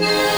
you.